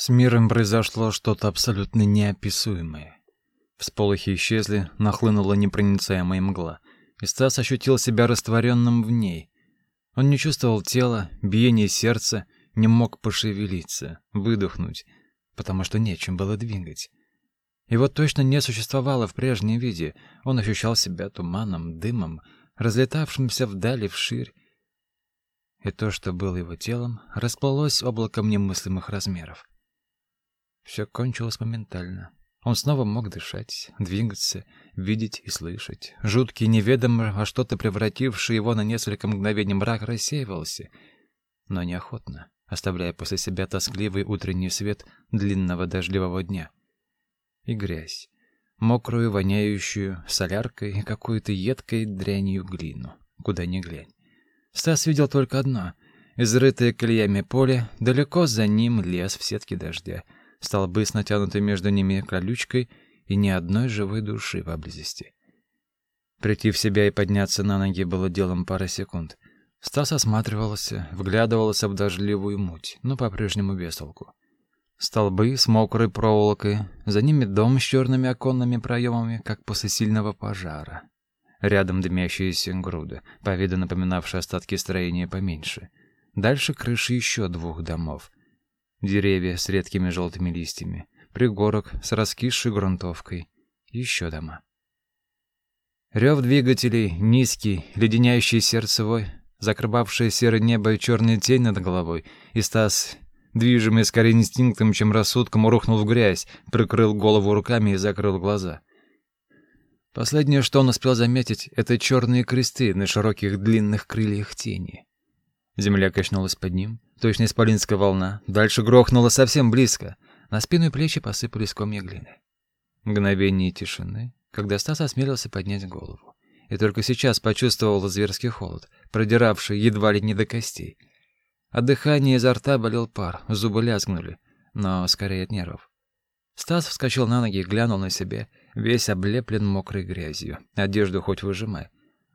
С миром произошло что-то абсолютно неописуемое. Всполохи исчезли, нахлынула непроницаемая мгла, и Стас ощутил себя растворенным в ней. Он не чувствовал тела, биения сердца, не мог пошевелиться, выдохнуть, потому что нечем было двигать. Его точно не существовало в прежнем виде. Он ощущал себя туманом, дымом, разлетавшимся вдали вширь. И то, что было его телом, расплылось облаком немыслимых размеров. Все кончилось моментально. Он снова мог дышать, двигаться, видеть и слышать. Жуткий, неведомый, а что-то превративший его на несколько мгновений мрак рассеивался, но неохотно, оставляя после себя тоскливый утренний свет длинного дождливого дня. И грязь, мокрую, воняющую соляркой и какой-то едкой дрянью глину, куда ни глянь. Стас видел только одно — изрытое колеями поле, далеко за ним лес в сетке дождя — столбы с натянутой между ними колючкой и ни одной живой души поблизости. Прийти в себя и подняться на ноги было делом пары секунд. Стас осматривался, вглядывался в дождливую муть, но по-прежнему без толку. Столбы с мокрой проволокой, за ними дом с черными оконными проемами, как после сильного пожара. Рядом дымящиеся груды, по виду напоминавшие остатки строения поменьше. Дальше крыши еще двух домов деревья с редкими желтыми листьями, пригорок с раскисшей грунтовкой, еще дома. Рев двигателей, низкий, леденящий сердцевой, закрывавшее серое небо и черная тень над головой, и Стас, движимый скорее инстинктом, чем рассудком, рухнул в грязь, прикрыл голову руками и закрыл глаза. Последнее, что он успел заметить, это черные кресты на широких длинных крыльях тени. Земля качнулась под ним, точно исполинская волна. Дальше грохнула совсем близко. На спину и плечи посыпались комья глины. Мгновение тишины, когда Стас осмелился поднять голову. И только сейчас почувствовал зверский холод, продиравший едва ли не до костей. От дыхания изо рта болел пар, зубы лязгнули, но скорее от нервов. Стас вскочил на ноги и глянул на себя, весь облеплен мокрой грязью, одежду хоть выжимай.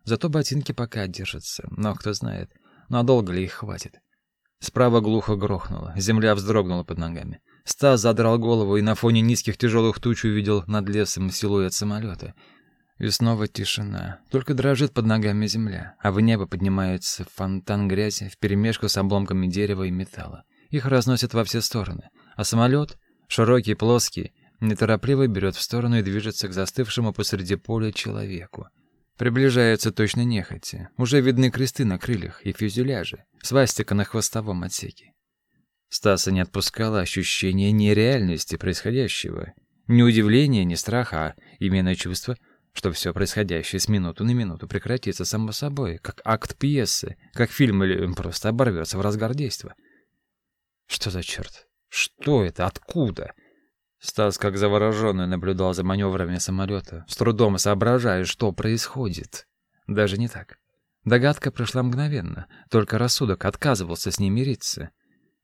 Зато ботинки пока держатся, но кто знает — Надолго ли их хватит? Справа глухо грохнуло, земля вздрогнула под ногами. Стас задрал голову и на фоне низких тяжелых туч увидел над лесом силуэт самолета. И снова тишина. Только дрожит под ногами земля, а в небо поднимается фонтан грязи вперемешку с обломками дерева и металла. Их разносят во все стороны. А самолет, широкий, плоский, неторопливо берет в сторону и движется к застывшему посреди поля человеку. Приближается точно нехотя. Уже видны кресты на крыльях и фюзеляже, свастика на хвостовом отсеке. Стаса не отпускало ощущение нереальности происходящего. Ни удивления, ни страха, а именно чувство, что все происходящее с минуты на минуту прекратится само собой, как акт пьесы, как фильм или просто оборвется в разгар действа. Что за черт? Что это? Откуда? Стас, как завороженный, наблюдал за маневрами самолета, с трудом соображая, что происходит. Даже не так. Догадка пришла мгновенно, только рассудок отказывался с ней мириться.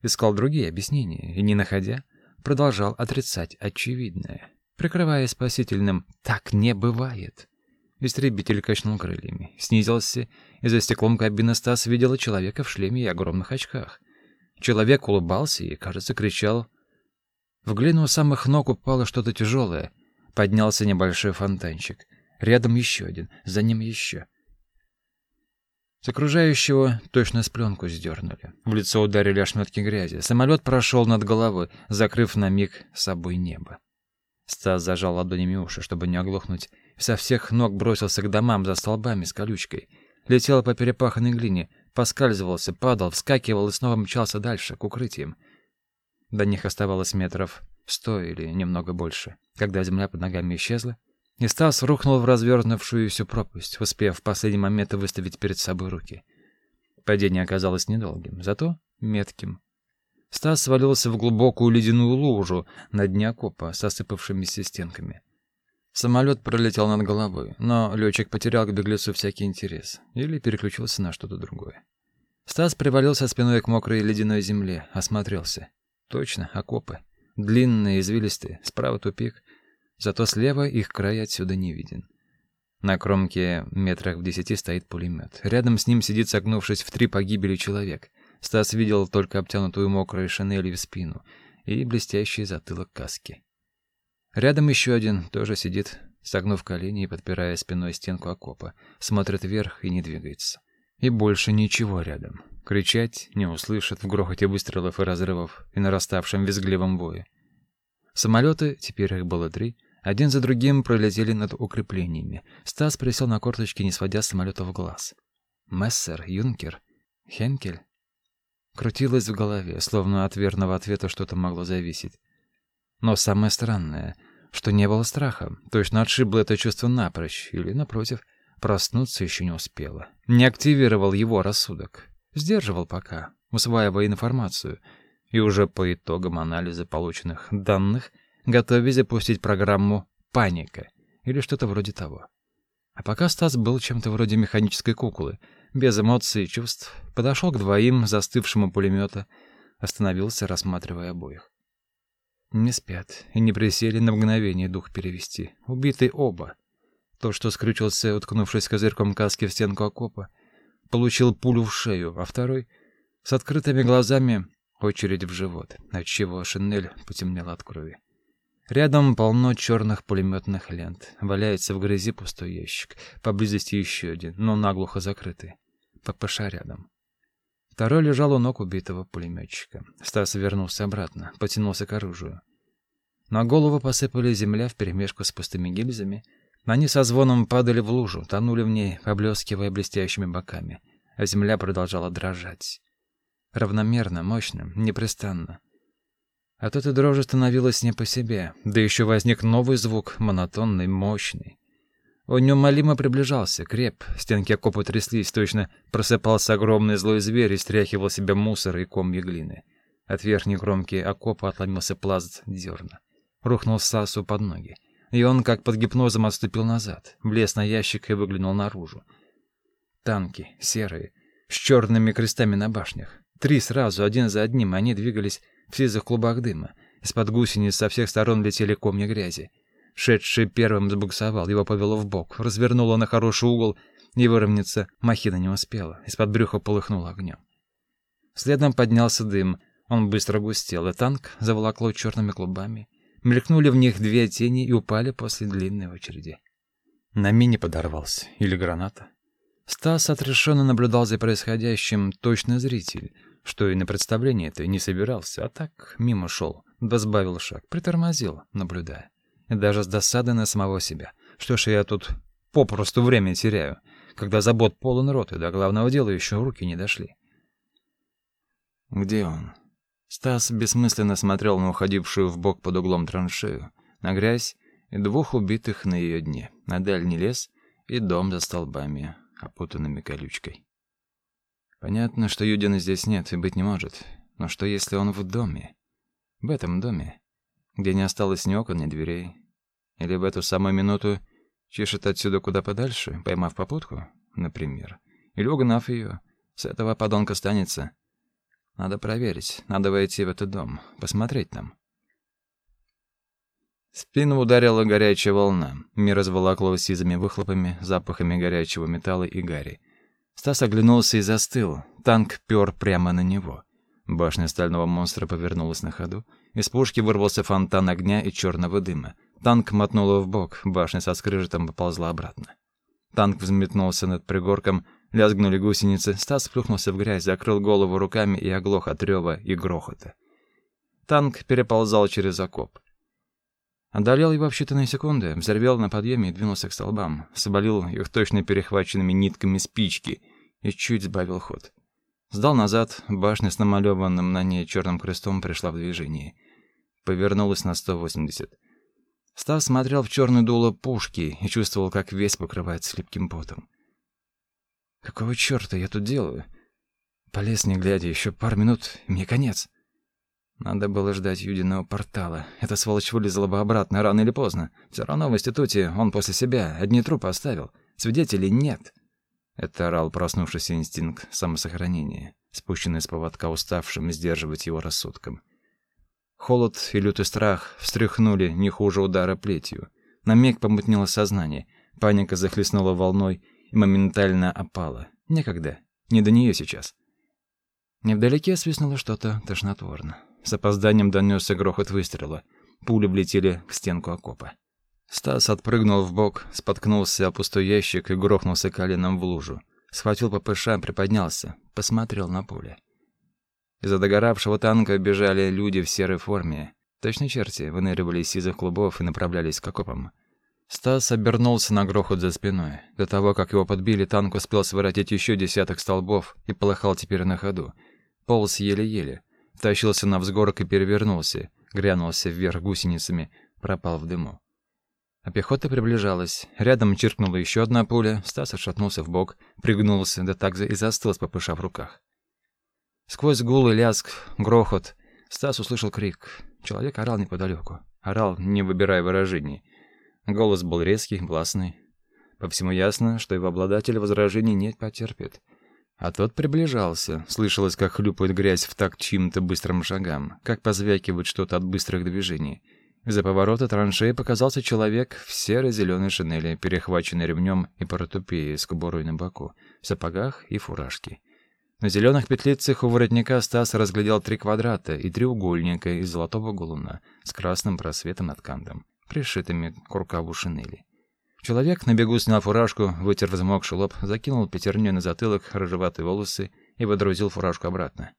Искал другие объяснения и, не находя, продолжал отрицать очевидное, прикрываясь спасительным «так не бывает». Истребитель качнул крыльями, снизился, и за стеклом кабины Стас видела человека в шлеме и огромных очках. Человек улыбался и, кажется, кричал в глину у самых ног упало что-то тяжелое. Поднялся небольшой фонтанчик. Рядом еще один, за ним еще. С окружающего точно с пленку сдернули. В лицо ударили ошметки грязи. Самолет прошел над головой, закрыв на миг собой небо. Стас зажал ладонями уши, чтобы не оглохнуть, со всех ног бросился к домам за столбами с колючкой. Летел по перепаханной глине, поскальзывался, падал, вскакивал и снова мчался дальше, к укрытиям. До них оставалось метров сто или немного больше, когда земля под ногами исчезла, и Стас рухнул в развернувшуюся пропасть, успев в последний момент выставить перед собой руки. Падение оказалось недолгим, зато метким. Стас свалился в глубокую ледяную лужу на дне окопа с осыпавшимися стенками. Самолет пролетел над головой, но летчик потерял к беглецу всякий интерес или переключился на что-то другое. Стас привалился спиной к мокрой ледяной земле, осмотрелся. Точно, окопы. Длинные, извилистые, справа тупик. Зато слева их край отсюда не виден. На кромке метрах в десяти стоит пулемет. Рядом с ним сидит, согнувшись в три погибели человек. Стас видел только обтянутую мокрой шинелью спину и блестящий затылок каски. Рядом еще один тоже сидит, согнув колени и подпирая спиной стенку окопа, смотрит вверх и не двигается. И больше ничего рядом. Кричать не услышат в грохоте выстрелов и разрывов и нараставшем визгливом вое. Самолеты, теперь их было три, один за другим пролетели над укреплениями. Стас присел на корточки, не сводя с в глаз. Мессер, Юнкер, Хенкель. Крутилось в голове, словно от верного ответа что-то могло зависеть. Но самое странное, что не было страха, точно отшибло это чувство напрочь, или, напротив, проснуться еще не успело. Не активировал его рассудок. Сдерживал пока, усваивая информацию, и уже по итогам анализа полученных данных готовясь запустить программу «Паника» или что-то вроде того. А пока Стас был чем-то вроде механической куклы, без эмоций и чувств, подошел к двоим застывшему пулемета, остановился, рассматривая обоих. Не спят и не присели на мгновение дух перевести. Убиты оба. То, что скрючился, уткнувшись козырьком каски в стенку окопа, получил пулю в шею, а второй, с открытыми глазами, очередь в живот, отчего шинель потемнела от крови. Рядом полно черных пулеметных лент. Валяется в грязи пустой ящик. Поблизости еще один, но наглухо закрытый. ППШ рядом. Второй лежал у ног убитого пулеметчика. Стас вернулся обратно, потянулся к оружию. На голову посыпали земля вперемешку с пустыми гильзами. Они со звоном падали в лужу, тонули в ней, поблескивая блестящими боками. А земля продолжала дрожать. Равномерно, мощно, непрестанно. От этой дрожи становилось не по себе, да еще возник новый звук, монотонный, мощный. Он неумолимо приближался, креп, стенки окопа тряслись, точно просыпался огромный злой зверь и стряхивал себе мусор и комья глины. От верхней кромки окопа отломился пласт дерна. Рухнул Сасу под ноги, и он, как под гипнозом, отступил назад, влез на ящик и выглянул наружу. Танки, серые, с черными крестами на башнях. Три сразу, один за одним, они двигались в сизых клубах дыма. Из-под гусениц со всех сторон летели комья грязи. Шедший первым сбуксовал, его повело в бок, развернуло на хороший угол, и выровняться махина не успела. Из-под брюха полыхнуло огнем. Следом поднялся дым. Он быстро густел, и танк заволокло черными клубами. Мелькнули в них две тени и упали после длинной очереди. На мине подорвался. Или граната. Стас отрешенно наблюдал за происходящим, точно зритель — что и на представление это не собирался, а так мимо шел, да сбавил шаг, притормозил, наблюдая. И даже с досады на самого себя. Что ж я тут попросту время теряю, когда забот полон рот, и до главного дела еще руки не дошли. Где он? Стас бессмысленно смотрел на уходившую в бок под углом траншею, на грязь и двух убитых на ее дне, на дальний лес и дом за столбами, опутанными колючкой. Понятно, что Юдина здесь нет и быть не может. Но что если он в доме? В этом доме, где не осталось ни окон, ни дверей? Или в эту самую минуту чешет отсюда куда подальше, поймав попутку, например? Или угнав ее? С этого подонка станется. Надо проверить, надо войти в этот дом, посмотреть там. Спину ударила горячая волна. Мир разволокло сизыми выхлопами, запахами горячего металла и гари. Стас оглянулся и застыл. Танк пёр прямо на него. Башня стального монстра повернулась на ходу. Из пушки вырвался фонтан огня и черного дыма. Танк мотнуло в бок, башня со скрежетом поползла обратно. Танк взметнулся над пригорком, лязгнули гусеницы. Стас плюхнулся в грязь, закрыл голову руками и оглох от рёва и грохота. Танк переползал через окоп. Одолел его в считанные секунды, взорвел на подъеме и двинулся к столбам. Соболил их точно перехваченными нитками спички и чуть сбавил ход. Сдал назад, башня с намалеванным на ней черным крестом пришла в движение. Повернулась на 180. Стас смотрел в черное дуло пушки и чувствовал, как весь покрывается липким потом. «Какого черта я тут делаю?» Полез не глядя, еще пару минут, и мне конец. Надо было ждать Юдиного портала. Эта сволочь вылезла бы обратно, рано или поздно. Все равно в институте он после себя одни трупы оставил. Свидетелей нет. Это орал проснувшийся инстинкт самосохранения, спущенный с поводка уставшим сдерживать его рассудком. Холод и лютый страх встряхнули не хуже удара плетью. На миг помутнело сознание. Паника захлестнула волной моментально опала. Некогда. Не до нее сейчас. Невдалеке свистнуло что-то тошнотворно. С опозданием донесся грохот выстрела. Пули влетели к стенку окопа. Стас отпрыгнул в бок, споткнулся о пустой ящик и грохнулся коленом в лужу. Схватил ППШ, приподнялся, посмотрел на поле. Из-за догоравшего танка бежали люди в серой форме. Точно черти выныривали из сизых клубов и направлялись к окопам. Стас обернулся на грохот за спиной. До того, как его подбили, танк успел своротить еще десяток столбов и полыхал теперь на ходу. Полз еле-еле. Тащился на взгорок и перевернулся. Грянулся вверх гусеницами, пропал в дыму. А пехота приближалась. Рядом чиркнула еще одна пуля. Стас отшатнулся в бок, пригнулся, да так и застыл с в руках. Сквозь гул и лязг, грохот, Стас услышал крик. Человек орал неподалеку. Орал, не выбирая выражений. Голос был резкий, гласный. По всему ясно, что его обладатель возражений не потерпит. А тот приближался. Слышалось, как хлюпает грязь в такт чьим-то быстрым шагам, как позвякивает что-то от быстрых движений. Из-за поворота траншеи показался человек в серо-зеленой шинели, перехваченный ремнем и портупеей с кобурой на боку, в сапогах и фуражке. На зеленых петлицах у воротника Стас разглядел три квадрата и треугольника из золотого голуна с красным просветом над кантом пришитыми к рукаву шинели. Человек на бегу снял фуражку, вытер взмокший лоб, закинул пятерню на затылок рыжеватые волосы и водрузил фуражку обратно.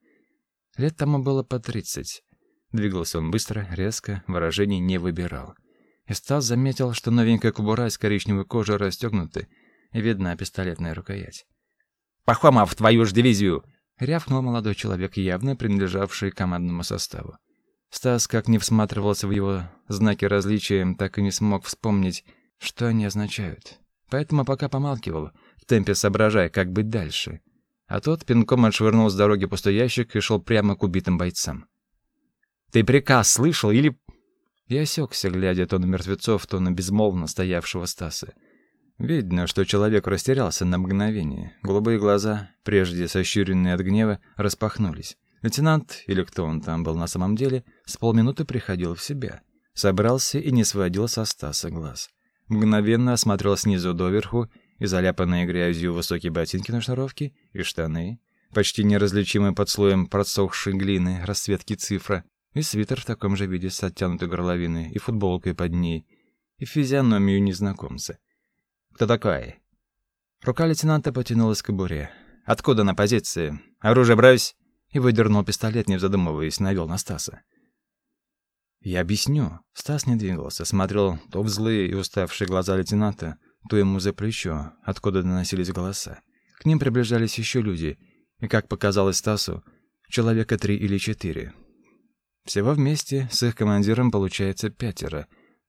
Лет тому было по тридцать. Двигался он быстро, резко, выражений не выбирал. И Стас заметил, что новенькая кубура из коричневой кожи расстегнута, и видна пистолетная рукоять. «Пахомов, твою ж дивизию!» — рявкнул молодой человек, явно принадлежавший командному составу. Стас, как не всматривался в его знаки различия, так и не смог вспомнить, что они означают. Поэтому пока помалкивал, в темпе соображая, как быть дальше. А тот пинком отшвырнул с дороги пустой ящик и шел прямо к убитым бойцам. «Ты приказ слышал или...» Я осекся, глядя то на мертвецов, то на безмолвно стоявшего Стаса. Видно, что человек растерялся на мгновение. Голубые глаза, прежде сощуренные от гнева, распахнулись. Лейтенант, или кто он там был на самом деле, с полминуты приходил в себя. Собрался и не сводил со Стаса глаз. Мгновенно осмотрел снизу доверху и заляпанные грязью высокие ботинки на шнуровке, и штаны, почти неразличимые под слоем просохшей глины, расцветки цифра, и свитер в таком же виде с оттянутой горловиной, и футболкой под ней, и физиономию незнакомца. «Кто такой?» Рука лейтенанта потянулась к кобуре. «Откуда на позиции? Оружие брось!» И выдернул пистолет, не задумываясь, навел на Стаса. «Я объясню». Стас не двигался, смотрел то в злые и уставшие глаза лейтенанта, то ему за плечо, откуда доносились голоса. К ним приближались еще люди, и, как показалось Стасу, человека три или четыре. Всего вместе с их командиром получается пятеро,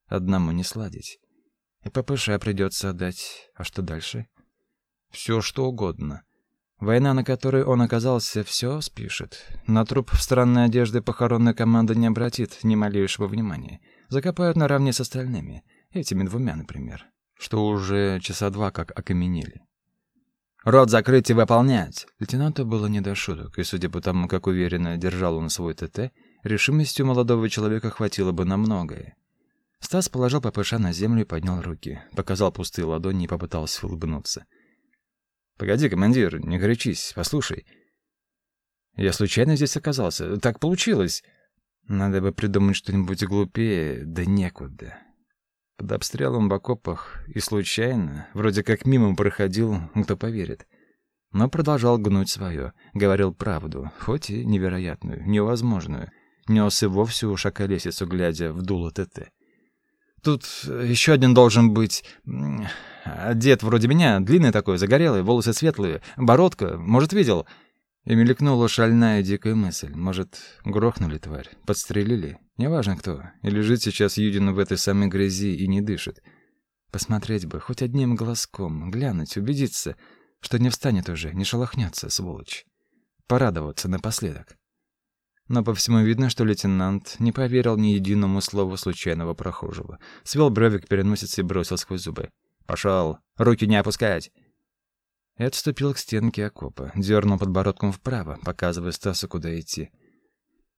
одному не сладить. И ППШ придется отдать. А что дальше? Все что угодно. Война, на которой он оказался, все спишет. На труп в странной одежде похоронная команда не обратит ни малейшего внимания. Закопают наравне с остальными. Этими двумя, например. Что уже часа два как окаменели. «Рот закрыть и выполнять!» Лейтенанту было не до шуток, и, судя по тому, как уверенно держал он свой ТТ, решимостью молодого человека хватило бы на многое. Стас положил ППШ на землю и поднял руки, показал пустые ладони и попытался улыбнуться. Погоди, командир, не горячись, послушай. Я случайно здесь оказался. Так получилось. Надо бы придумать что-нибудь глупее, да некуда. Под обстрелом в окопах и случайно, вроде как мимо проходил, кто поверит. Но продолжал гнуть свое, говорил правду, хоть и невероятную, невозможную. Нес и вовсе уж околесицу, глядя в дуло ТТ. Тут еще один должен быть... Одет вроде меня, длинный такой, загорелый, волосы светлые, бородка, может, видел?» И мелькнула шальная дикая мысль. Может, грохнули тварь, подстрелили? Неважно кто. И лежит сейчас Юдин в этой самой грязи и не дышит. Посмотреть бы, хоть одним глазком, глянуть, убедиться, что не встанет уже, не шелохнется, сволочь. Порадоваться напоследок. Но по всему видно, что лейтенант не поверил ни единому слову случайного прохожего. Свел брови к переносице и бросил сквозь зубы. «Пошел! Руки не опускать!» И отступил к стенке окопа, дернул подбородком вправо, показывая Стасу, куда идти.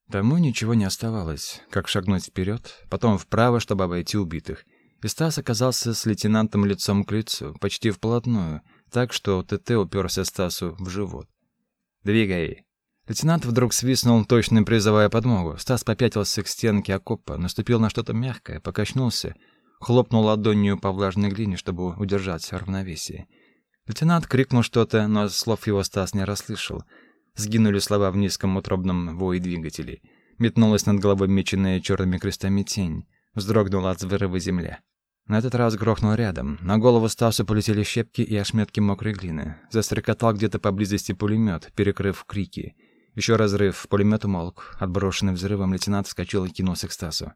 Тому ничего не оставалось, как шагнуть вперед, потом вправо, чтобы обойти убитых. И Стас оказался с лейтенантом лицом к лицу, почти вплотную, так что ТТ уперся Стасу в живот. «Двигай!» Лейтенант вдруг свистнул, точно призывая подмогу. Стас попятился к стенке окопа, наступил на что-то мягкое, покачнулся, хлопнул ладонью по влажной глине, чтобы удержать равновесие. Лейтенант крикнул что-то, но слов его Стас не расслышал. Сгинули слова в низком утробном вое двигателей. Метнулась над головой меченная черными крестами тень. Вздрогнула от взрыва земля. На этот раз грохнул рядом. На голову Стасу полетели щепки и ошметки мокрой глины. Застрекотал где-то поблизости пулемет, перекрыв крики. Еще разрыв, пулемет умолк. Отброшенный взрывом лейтенант вскочил и кинулся к Стасу.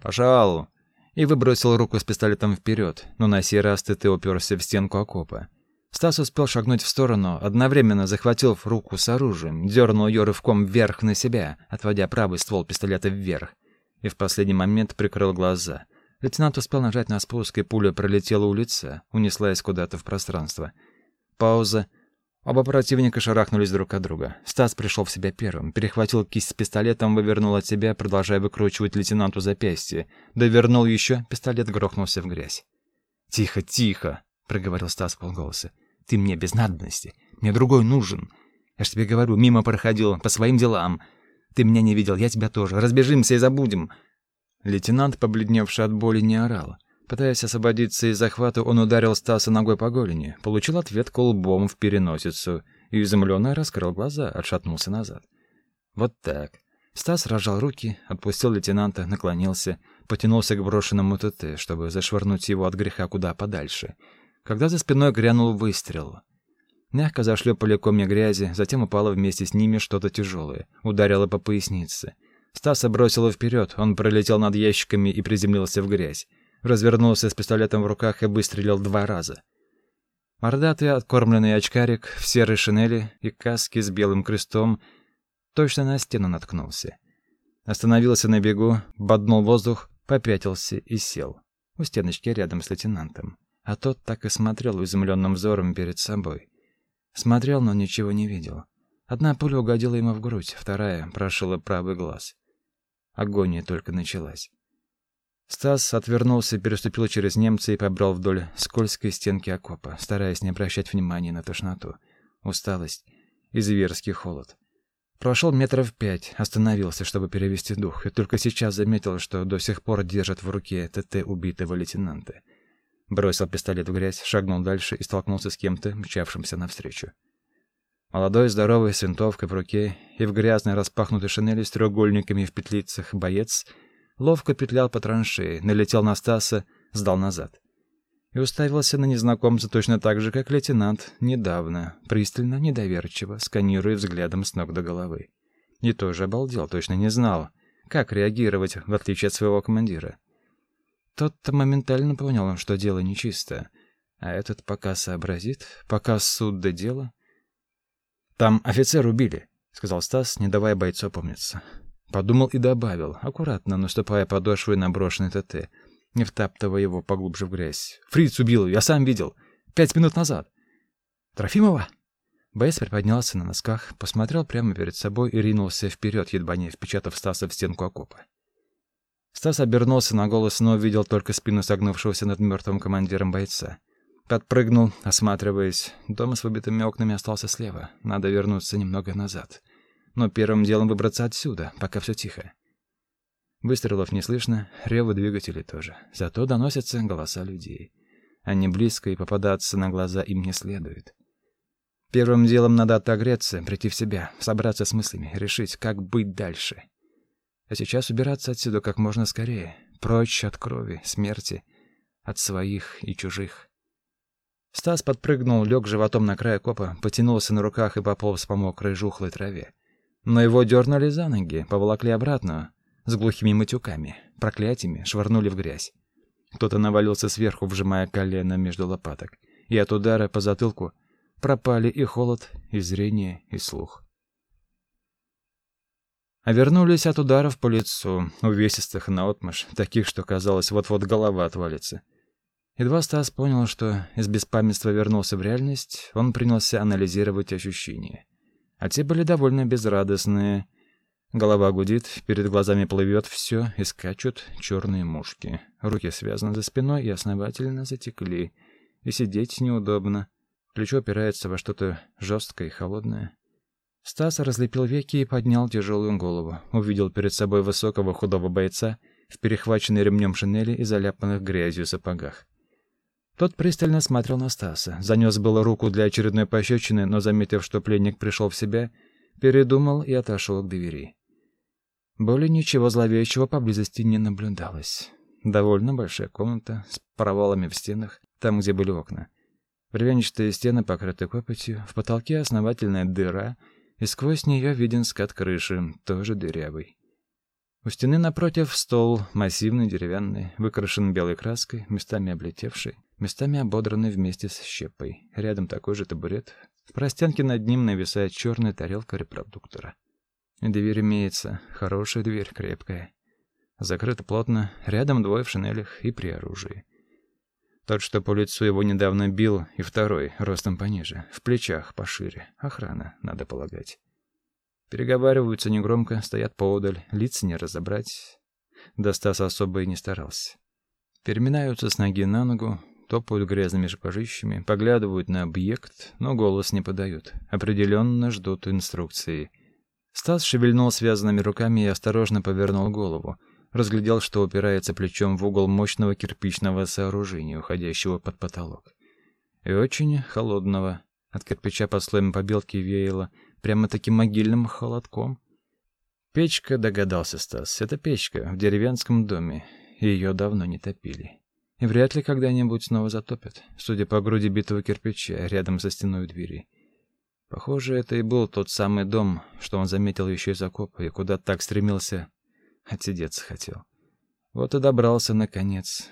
«Пошел!» И выбросил руку с пистолетом вперед, но на сей раз ТТ уперся в стенку окопа. Стас успел шагнуть в сторону, одновременно захватив руку с оружием, дернул ее рывком вверх на себя, отводя правый ствол пистолета вверх, и в последний момент прикрыл глаза. Лейтенант успел нажать на спуск, и пуля пролетела у лица, унеслась куда-то в пространство. Пауза — Оба противника шарахнулись друг от друга. Стас пришел в себя первым, перехватил кисть с пистолетом, вывернул от себя, продолжая выкручивать лейтенанту запястье. Довернул еще, пистолет грохнулся в грязь. «Тихо, тихо!» — проговорил Стас полголоса. «Ты мне без надобности. Мне другой нужен. Я ж тебе говорю, мимо проходил, по своим делам. Ты меня не видел, я тебя тоже. Разбежимся и забудем». Лейтенант, побледневший от боли, не орал. Пытаясь освободиться из захвата, он ударил Стаса ногой по голени, получил ответ колбом в переносицу и изумленно раскрыл глаза, отшатнулся назад. Вот так. Стас разжал руки, отпустил лейтенанта, наклонился, потянулся к брошенному ТТ, чтобы зашвырнуть его от греха куда подальше. Когда за спиной грянул выстрел. Мягко зашлепали комья грязи, затем упало вместе с ними что-то тяжелое, ударило по пояснице. Стаса бросило вперед, он пролетел над ящиками и приземлился в грязь развернулся с пистолетом в руках и выстрелил два раза. Мордатый откормленный очкарик в серой шинели и каске с белым крестом точно на стену наткнулся. Остановился на бегу, боднул воздух, попятился и сел. У стеночки рядом с лейтенантом. А тот так и смотрел изумленным взором перед собой. Смотрел, но ничего не видел. Одна пуля угодила ему в грудь, вторая прошила правый глаз. Агония только началась. Стас отвернулся, переступил через немца и побрел вдоль скользкой стенки окопа, стараясь не обращать внимания на тошноту, усталость и зверский холод. Прошел метров пять, остановился, чтобы перевести дух, и только сейчас заметил, что до сих пор держит в руке ТТ убитого лейтенанта. Бросил пистолет в грязь, шагнул дальше и столкнулся с кем-то, мчавшимся навстречу. Молодой, здоровый, с винтовкой в руке и в грязной распахнутой шинели с треугольниками в петлицах боец — ловко петлял по траншеи, налетел на Стаса, сдал назад. И уставился на незнакомца точно так же, как лейтенант, недавно, пристально, недоверчиво, сканируя взглядом с ног до головы. И тоже обалдел, точно не знал, как реагировать, в отличие от своего командира. Тот-то моментально понял, что дело нечисто, а этот пока сообразит, пока суд до дела. «Там офицер убили», — сказал Стас, не давая бойцу опомниться. Подумал и добавил, аккуратно наступая подошвой на брошенный ТТ, не втаптывая его поглубже в грязь. «Фриц убил, я сам видел. Пять минут назад». «Трофимова?» Боец приподнялся на носках, посмотрел прямо перед собой и ринулся вперед, едва не впечатав Стаса в стенку окопа. Стас обернулся на голос, но увидел только спину согнувшегося над мертвым командиром бойца. Подпрыгнул, осматриваясь. Дом с выбитыми окнами остался слева. Надо вернуться немного назад но первым делом выбраться отсюда, пока все тихо. Выстрелов не слышно, рёвы двигателей тоже. Зато доносятся голоса людей. Они близко, и попадаться на глаза им не следует. Первым делом надо отогреться, прийти в себя, собраться с мыслями, решить, как быть дальше. А сейчас убираться отсюда как можно скорее, прочь от крови, смерти, от своих и чужих. Стас подпрыгнул, лег животом на край копа, потянулся на руках и пополз по мокрой жухлой траве. Но его дернули за ноги, поволокли обратно, с глухими матюками, проклятиями, швырнули в грязь. Кто-то навалился сверху, вжимая колено между лопаток, и от удара по затылку пропали и холод, и зрение, и слух. А вернулись от ударов по лицу, увесистых наотмашь, таких, что казалось, вот-вот голова отвалится. Едва Стас понял, что из беспамятства вернулся в реальность, он принялся анализировать ощущения а те были довольно безрадостные. Голова гудит, перед глазами плывет все, и скачут черные мушки. Руки связаны за спиной и основательно затекли, и сидеть неудобно. Плечо опирается во что-то жесткое и холодное. Стас разлепил веки и поднял тяжелую голову. Увидел перед собой высокого худого бойца в перехваченной ремнем шинели и заляпанных грязью сапогах. Тот пристально смотрел на Стаса, занес было руку для очередной пощечины, но, заметив, что пленник пришел в себя, передумал и отошел к двери. Более ничего зловещего поблизости не наблюдалось. Довольно большая комната с провалами в стенах, там, где были окна. Бревенчатые стены покрыты копотью, в потолке основательная дыра, и сквозь нее виден скат крыши, тоже дырявый. У стены напротив стол, массивный, деревянный, выкрашен белой краской, местами облетевший, местами ободранный вместе с щепой. Рядом такой же табурет. В простенке над ним нависает черная тарелка репродуктора. Дверь имеется, хорошая дверь, крепкая. Закрыта плотно, рядом двое в шинелях и при оружии. Тот, что по лицу его недавно бил, и второй, ростом пониже, в плечах пошире. Охрана, надо полагать. Переговариваются негромко, стоят поодаль, лиц не разобрать. Да Стас особо и не старался. Переминаются с ноги на ногу, топают грязными шпажищами, поглядывают на объект, но голос не подают. Определенно ждут инструкции. Стас шевельнул связанными руками и осторожно повернул голову разглядел, что упирается плечом в угол мощного кирпичного сооружения, уходящего под потолок. И очень холодного. От кирпича под слоем побелки веяло прямо-таки могильным холодком. Печка, догадался Стас, это печка в деревенском доме. Ее давно не топили. И вряд ли когда-нибудь снова затопят, судя по груди битого кирпича рядом со стеной двери. Похоже, это и был тот самый дом, что он заметил еще из окопа и куда так стремился Отсидеться хотел. Вот и добрался, наконец.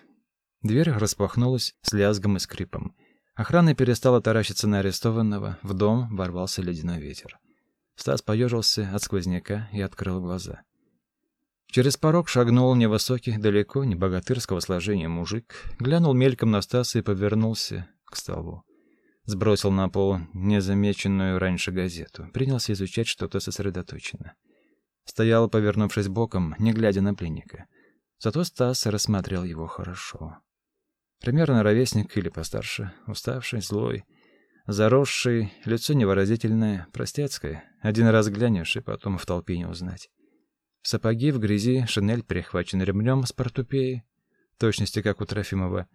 Дверь распахнулась с лязгом и скрипом. Охрана перестала таращиться на арестованного. В дом ворвался ледяной ветер. Стас поежился от сквозняка и открыл глаза. Через порог шагнул невысокий, далеко не богатырского сложения мужик, глянул мельком на Стаса и повернулся к столу. Сбросил на пол незамеченную раньше газету, принялся изучать что-то сосредоточенно. Стоял, повернувшись боком, не глядя на пленника. Зато Стас рассмотрел его хорошо. Примерно ровесник или постарше, уставший, злой, заросший, лицо невыразительное, простецкое. Один раз глянешь, и потом в толпе не узнать. Сапоги в грязи, шинель перехвачена ремнем с портупеей, точности как у Трофимова.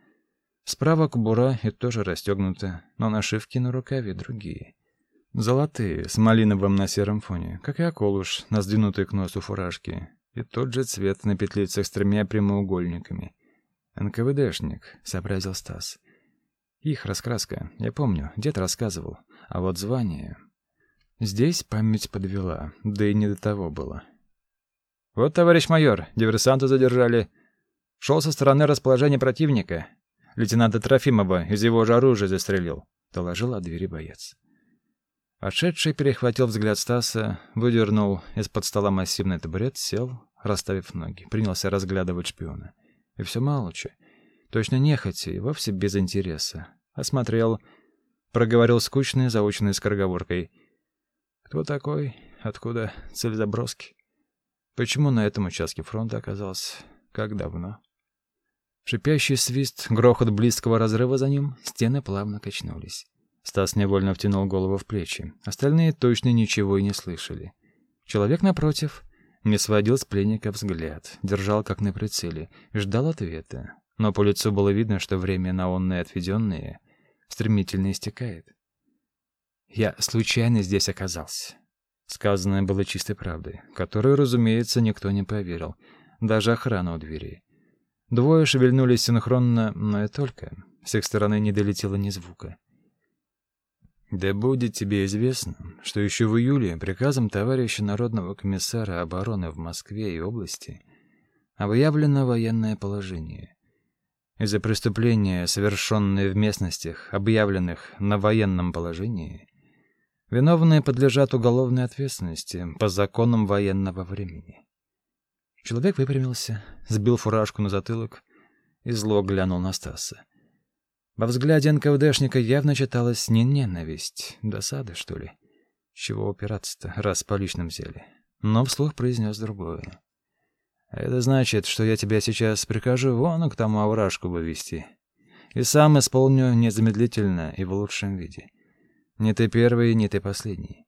Справа кобура и тоже расстегнута, но нашивки на рукаве другие. Золотые, с малиновым на сером фоне, как и околуш на сдвинутой к носу фуражке, и тот же цвет на петлицах с тремя прямоугольниками. «НКВДшник», — сообразил Стас. «Их раскраска, я помню, дед рассказывал, а вот звание...» Здесь память подвела, да и не до того было. «Вот, товарищ майор, диверсанта задержали. Шел со стороны расположения противника. Лейтенанта Трофимова из его же оружия застрелил», — доложил от двери боец. Отшедший перехватил взгляд Стаса, выдернул из-под стола массивный табурет, сел, расставив ноги, принялся разглядывать шпиона. И все молча, точно нехотя и вовсе без интереса. Осмотрел, проговорил скучной заученной скороговоркой. «Кто такой? Откуда? Цель заброски? Почему на этом участке фронта оказался? Как давно?» Шипящий свист, грохот близкого разрыва за ним, стены плавно качнулись. Стас невольно втянул голову в плечи. Остальные точно ничего и не слышали. Человек напротив не сводил с пленника взгляд, держал как на прицеле, ждал ответа. Но по лицу было видно, что время на онные отведенные стремительно истекает. «Я случайно здесь оказался». Сказанное было чистой правдой, которую, разумеется, никто не поверил, даже охрана у двери. Двое шевельнулись синхронно, но и только. С их стороны не долетело ни звука. Да будет тебе известно, что еще в июле приказом товарища Народного комиссара обороны в Москве и области объявлено военное положение. Из-за преступления, совершенные в местностях, объявленных на военном положении, виновные подлежат уголовной ответственности по законам военного времени. Человек выпрямился, сбил фуражку на затылок и зло глянул на Стаса. Во взгляде НКВДшника явно читалась не ненависть, досада, что ли. Чего упираться-то, раз по личным взяли. Но вслух произнес другое. «Это значит, что я тебя сейчас прикажу вон к тому овражку вывести. И сам исполню незамедлительно и в лучшем виде. Не ты первый, не ты последний.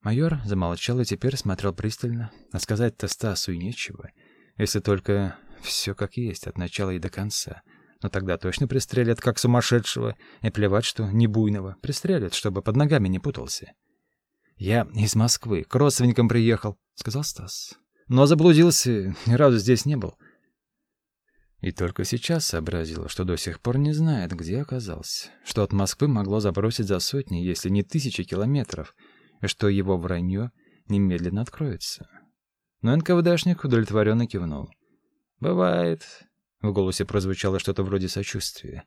Майор замолчал и теперь смотрел пристально. А сказать-то Стасу и нечего, если только все как есть, от начала и до конца. Но тогда точно пристрелят, как сумасшедшего, и плевать, что не буйного. Пристрелят, чтобы под ногами не путался. «Я из Москвы, к родственникам приехал», — сказал Стас. «Но заблудился, ни разу здесь не был». И только сейчас сообразил, что до сих пор не знает, где оказался, что от Москвы могло забросить за сотни, если не тысячи километров, и что его вранье немедленно откроется. Но НКВДшник удовлетворенно кивнул. «Бывает». В голосе прозвучало что-то вроде сочувствия.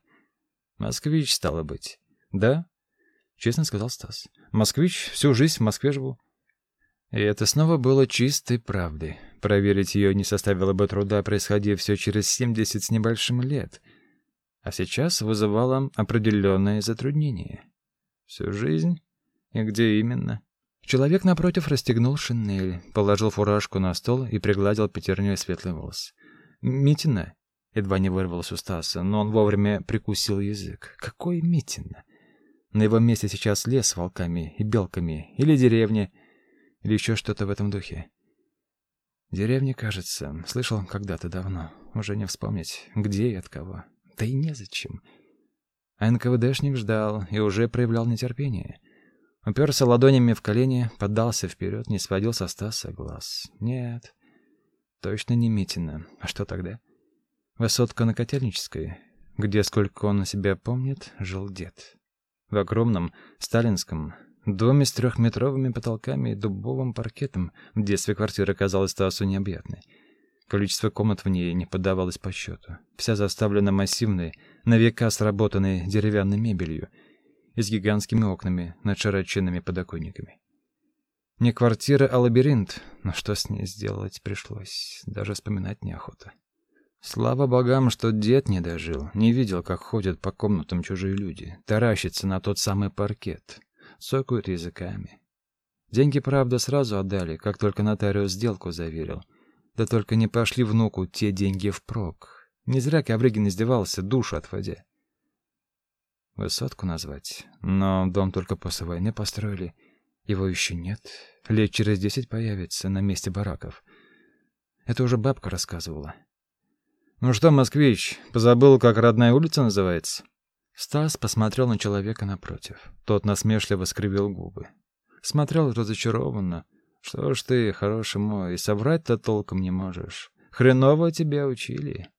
«Москвич, стало быть». «Да?» — честно сказал Стас. «Москвич, всю жизнь в Москве живу». И это снова было чистой правдой. Проверить ее не составило бы труда, происходив все через 70 с небольшим лет. А сейчас вызывало определенное затруднение. Всю жизнь? И где именно? Человек напротив расстегнул шинель, положил фуражку на стол и пригладил пятерней светлый волос. «Митина?» — едва не вырвалось у Стаса, но он вовремя прикусил язык. «Какой Митина?» На его месте сейчас лес с волками и белками, или деревня, или еще что-то в этом духе. Деревня, кажется, слышал когда-то давно. Уже не вспомнить, где и от кого. Да и незачем. А НКВДшник ждал и уже проявлял нетерпение. Уперся ладонями в колени, поддался вперед, не сводил со Стаса глаз. Нет, точно не Митина. А что тогда? Высотка на Котельнической, где, сколько он на себя помнит, жил дед. В огромном сталинском доме с трехметровыми потолками и дубовым паркетом. В детстве квартира казалась Стасу необъятной. Количество комнат в ней не поддавалось по счету. Вся заставлена массивной, на века сработанной деревянной мебелью — и с гигантскими окнами над широченными подоконниками. Не квартира, а лабиринт, но что с ней сделать пришлось, даже вспоминать неохота. Слава богам, что дед не дожил, не видел, как ходят по комнатам чужие люди, таращатся на тот самый паркет, цокают языками. Деньги, правда, сразу отдали, как только нотариус сделку заверил. Да только не пошли внуку те деньги впрок. Не зря Ковригин издевался, душу отводя. Высотку назвать. Но дом только после войны построили. Его еще нет. Лет через десять появится на месте бараков. Это уже бабка рассказывала. «Ну что, москвич, позабыл, как родная улица называется?» Стас посмотрел на человека напротив. Тот насмешливо скривил губы. Смотрел разочарованно. «Что ж ты, хороший мой, и соврать-то толком не можешь. Хреново тебя учили».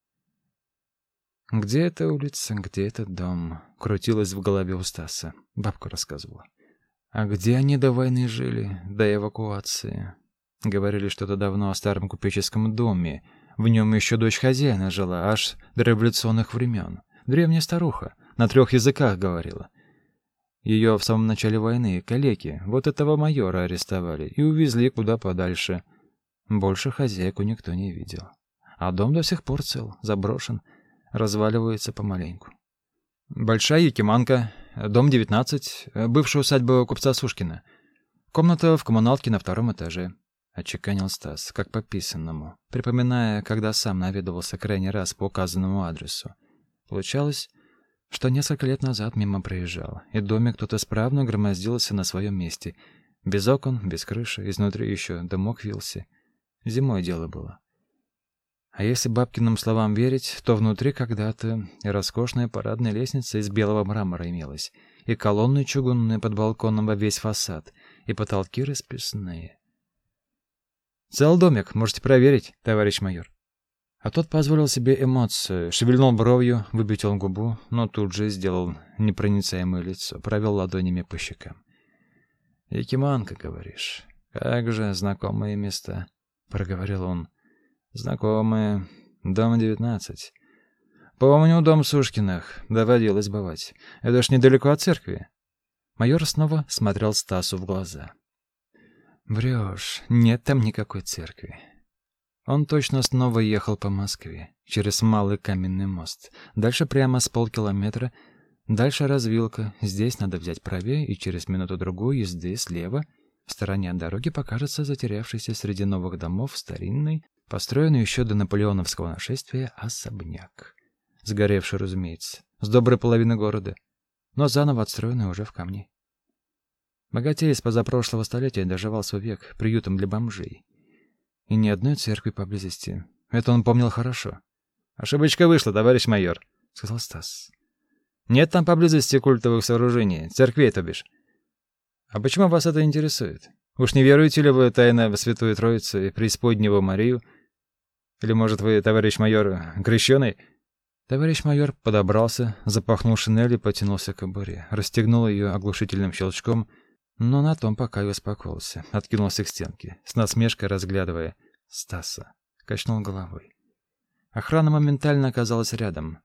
Где эта улица, где этот дом? Крутилось в голове у Стаса. Бабка рассказывала. А где они до войны жили, до эвакуации? Говорили что-то давно о старом купеческом доме. В нем еще дочь хозяина жила, аж до революционных времен. Древняя старуха, на трех языках говорила. Ее в самом начале войны калеки, вот этого майора арестовали и увезли куда подальше. Больше хозяйку никто не видел. А дом до сих пор цел, заброшен, разваливается помаленьку. Большая Якиманка, дом 19, бывшая усадьба купца Сушкина. Комната в коммуналке на втором этаже. Отчеканил Стас, как по писанному, припоминая, когда сам наведывался крайний раз по указанному адресу. Получалось, что несколько лет назад мимо проезжал, и домик кто-то справно громоздился на своем месте. Без окон, без крыши, изнутри еще дымок вился. Зимой дело было. А если бабкиным словам верить, то внутри когда-то и роскошная парадная лестница из белого мрамора имелась, и колонны чугунные под балконом во весь фасад, и потолки расписные. «Цел домик, можете проверить, товарищ майор». А тот позволил себе эмоцию, шевельнул бровью, выпятил губу, но тут же сделал непроницаемое лицо, провел ладонями по щекам. «Якиманка, говоришь? Как же знакомые места», — проговорил он. Знакомые. Дом 19. Помню дом Сушкиных. Доводилось бывать. Это ж недалеко от церкви. Майор снова смотрел Стасу в глаза. Врешь. Нет там никакой церкви. Он точно снова ехал по Москве, через Малый Каменный мост. Дальше прямо с полкилометра. Дальше развилка. Здесь надо взять правее, и через минуту-другую езды слева в стороне от дороги покажется затерявшийся среди новых домов старинный Построенный еще до наполеоновского нашествия особняк. Сгоревший, разумеется, с доброй половины города, но заново отстроенный уже в камне. Богатей из позапрошлого столетия доживал свой век приютом для бомжей. И ни одной церкви поблизости. Это он помнил хорошо. «Ошибочка вышла, товарищ майор», — сказал Стас. «Нет там поблизости культовых сооружений, церквей, то бишь. А почему вас это интересует? Уж не веруете ли вы тайно в Святую Троицу и Преисподнего Марию? Или, может, вы, товарищ майор, крещеный?» Товарищ майор подобрался, запахнул шинель и потянулся к кобуре, расстегнул ее оглушительным щелчком, но на том пока и успокоился, откинулся к стенке, с насмешкой разглядывая Стаса, качнул головой. Охрана моментально оказалась рядом.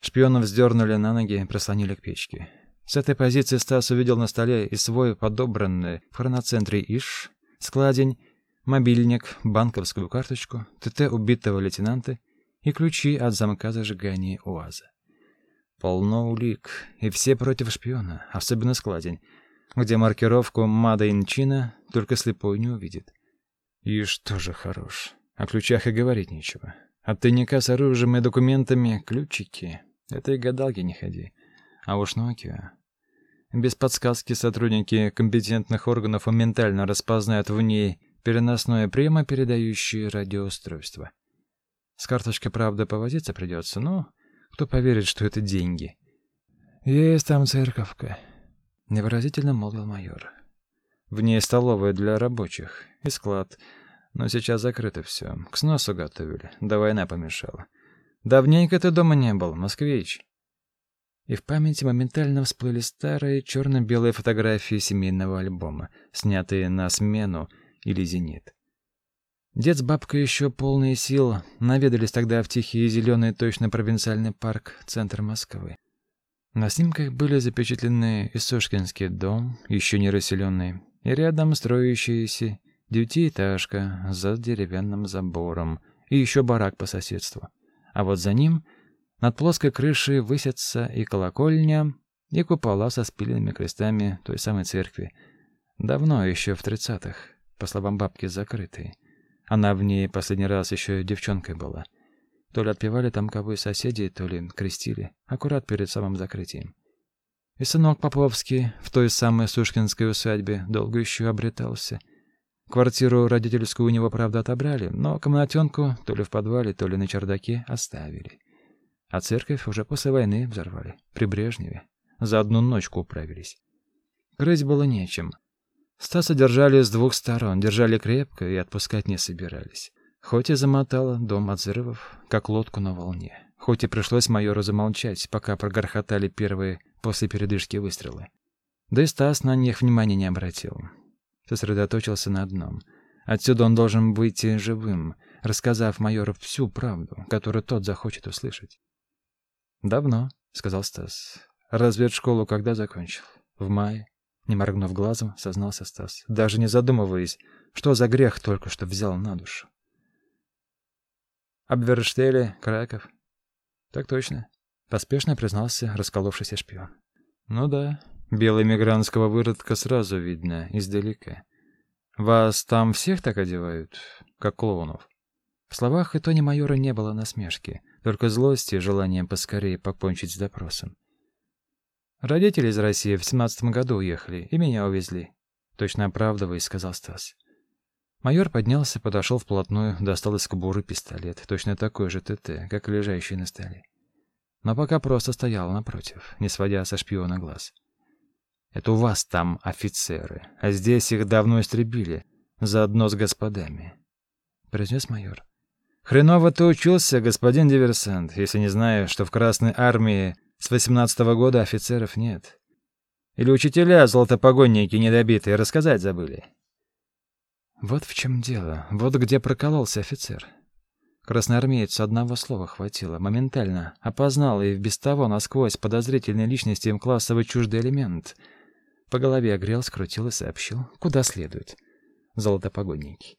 Шпионов вздернули на ноги и прислонили к печке. С этой позиции Стас увидел на столе и свой подобранный в хроноцентре ИШ, складень, мобильник, банковскую карточку, ТТ убитого лейтенанта и ключи от замка зажигания УАЗа. Полно улик, и все против шпиона, особенно складень, где маркировку «Made in China» только слепой не увидит. И что же хорош, о ключах и говорить нечего. От тайника с оружием и документами ключики. Это и гадалки не ходи. А уж Nokia. Без подсказки сотрудники компетентных органов моментально распознают в ней переносное прямопередающее радиоустройство. С карточкой, правда, повозиться придется, но кто поверит, что это деньги? Есть там церковка, невыразительно молвил майор. В ней столовая для рабочих и склад, но сейчас закрыто все. К сносу готовили, да война помешала. Давненько ты дома не был, москвич. И в памяти моментально всплыли старые черно-белые фотографии семейного альбома, снятые на смену или зенит. Дед с бабкой еще полные сил наведались тогда в тихий зеленый точно провинциальный парк, центр Москвы. На снимках были запечатлены Исошкинский дом, еще не расселенный, и рядом строящаяся девятиэтажка за деревянным забором и еще барак по соседству. А вот за ним над плоской крышей высятся и колокольня, и купола со спиленными крестами той самой церкви. Давно, еще в тридцатых, по словам бабки, закрытые. Она в ней последний раз еще девчонкой была. То ли отпевали там кого соседи, то ли крестили, аккурат перед самым закрытием. И сынок Поповский в той самой Сушкинской усадьбе долго еще обретался. Квартиру родительскую у него, правда, отобрали, но комнатенку то ли в подвале, то ли на чердаке оставили. А церковь уже после войны взорвали, при Брежневе. За одну ночку управились. Крыть было нечем. Стаса держали с двух сторон, держали крепко и отпускать не собирались. Хоть и замотало дом от взрывов, как лодку на волне. Хоть и пришлось майору замолчать, пока прогорхотали первые после передышки выстрелы. Да и Стас на них внимания не обратил. Сосредоточился на одном. Отсюда он должен выйти живым, рассказав майору всю правду, которую тот захочет услышать. «Давно», — сказал Стас. «Разведшколу когда закончил?» «В мае». Не моргнув глазом, сознался Стас, даже не задумываясь, что за грех только что взял на душу. Обверштели, Краков. Так точно, поспешно признался расколовшийся шпион. Ну да, белый мигрантского выродка сразу видно издалека. Вас там всех так одевают, как клоунов? В словах и тоне майора не было насмешки, только злости и желание поскорее покончить с допросом. Родители из России в семнадцатом году уехали и меня увезли. Точно оправдываясь, сказал Стас. Майор поднялся, подошел вплотную, достал из кобуры пистолет, точно такой же ТТ, как лежащий на столе. Но пока просто стоял напротив, не сводя со шпиона глаз. Это у вас там офицеры, а здесь их давно истребили, заодно с господами, произнес майор. Хреново ты учился, господин диверсант, если не знаешь, что в Красной армии с восемнадцатого года офицеров нет. Или учителя золотопогонники недобитые рассказать забыли. Вот в чем дело. Вот где прокололся офицер. Красноармеец одного слова хватило, моментально опознал и без того насквозь подозрительной личности им классовый чуждый элемент. По голове огрел, скрутил и сообщил, куда следует. Золотопогонники.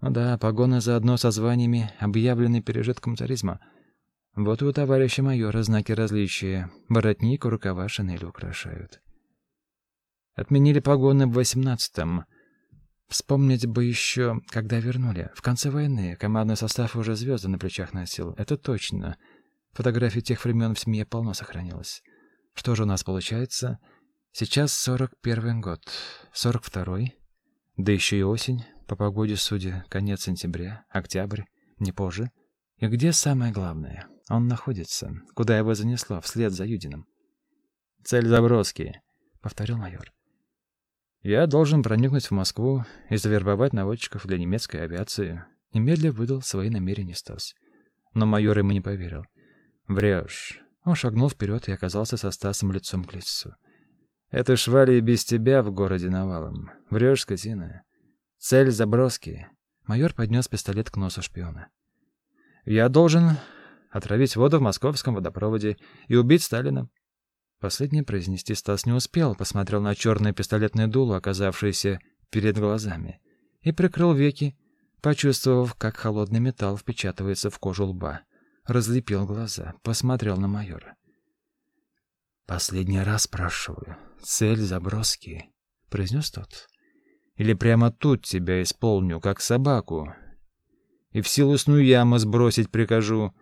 Ну да, погоны заодно со званиями, объявлены пережитком царизма — вот у товарища майора знаки различия. Воротник, рукава, шинель украшают. Отменили погоны в восемнадцатом. Вспомнить бы еще, когда вернули. В конце войны командный состав уже звезды на плечах носил. Это точно. Фотографий тех времен в семье полно сохранилось. Что же у нас получается? Сейчас сорок первый год, сорок второй, да еще и осень, по погоде судя, конец сентября, октябрь, не позже. И где самое главное? Он находится. Куда его занесло, вслед за Юдиным? «Цель Забродский», — повторил майор. «Я должен проникнуть в Москву и завербовать наводчиков для немецкой авиации». Немедля выдал свои намерения Стас. Но майор ему не поверил. «Врешь». Он шагнул вперед и оказался со Стасом лицом к лицу. «Это швали и без тебя в городе навалом. Врешь, скотина. Цель заброски». Майор поднес пистолет к носу шпиона. «Я должен отравить воду в московском водопроводе и убить Сталина. Последнее произнести Стас не успел, посмотрел на черное пистолетное дуло, оказавшееся перед глазами, и прикрыл веки, почувствовав, как холодный металл впечатывается в кожу лба. Разлепил глаза, посмотрел на майора. «Последний раз спрашиваю. Цель заброски?» — произнес тот. «Или прямо тут тебя исполню, как собаку, и в силосную яму сбросить прикажу?»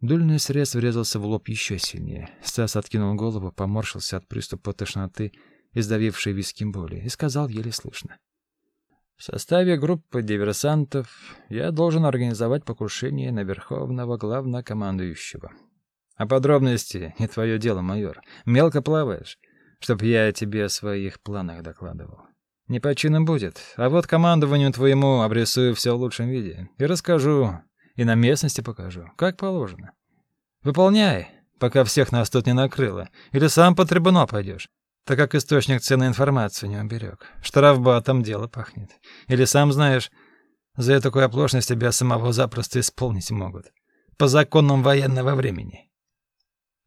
Дульный срез врезался в лоб еще сильнее. Стас откинул голову, поморщился от приступа тошноты, издавившей виски боли, и сказал еле слышно. «В составе группы диверсантов я должен организовать покушение на верховного главнокомандующего. А подробности не твое дело, майор. Мелко плаваешь, чтоб я тебе о своих планах докладывал. Не по чину будет, а вот командованию твоему обрисую все в лучшем виде и расскажу, и на местности покажу, как положено. Выполняй, пока всех нас тут не накрыло, или сам по трибунал пойдешь, так как источник ценной информации не уберег. Штрафбатом дело пахнет. Или сам знаешь, за такую оплошность тебя самого запросто исполнить могут. По законам военного времени.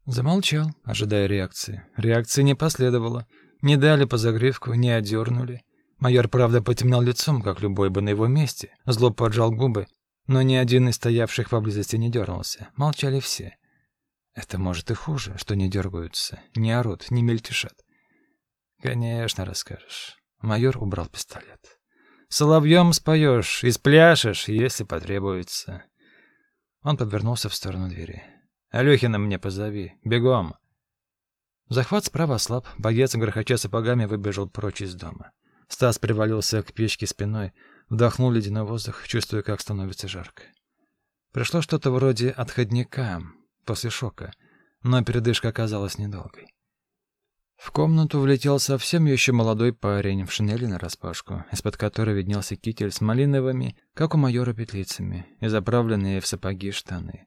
Замолчал, ожидая реакции. Реакции не последовало. Не дали по загривку, не одернули. Майор, правда, потемнел лицом, как любой бы на его месте. Зло поджал губы но ни один из стоявших поблизости не дернулся. Молчали все. Это может и хуже, что не дергаются, не орут, не мельтешат. Конечно, расскажешь. Майор убрал пистолет. Соловьем споешь и спляшешь, если потребуется. Он повернулся в сторону двери. Алёхина мне позови. Бегом. Захват справа ослаб. Боец, грохоча сапогами, выбежал прочь из дома. Стас привалился к печке спиной, Вдохнул ледяной воздух, чувствуя, как становится жарко. Пришло что-то вроде отходника после шока, но передышка оказалась недолгой. В комнату влетел совсем еще молодой парень в шинели нараспашку, из-под которой виднелся китель с малиновыми, как у майора, петлицами, и заправленные в сапоги штаны.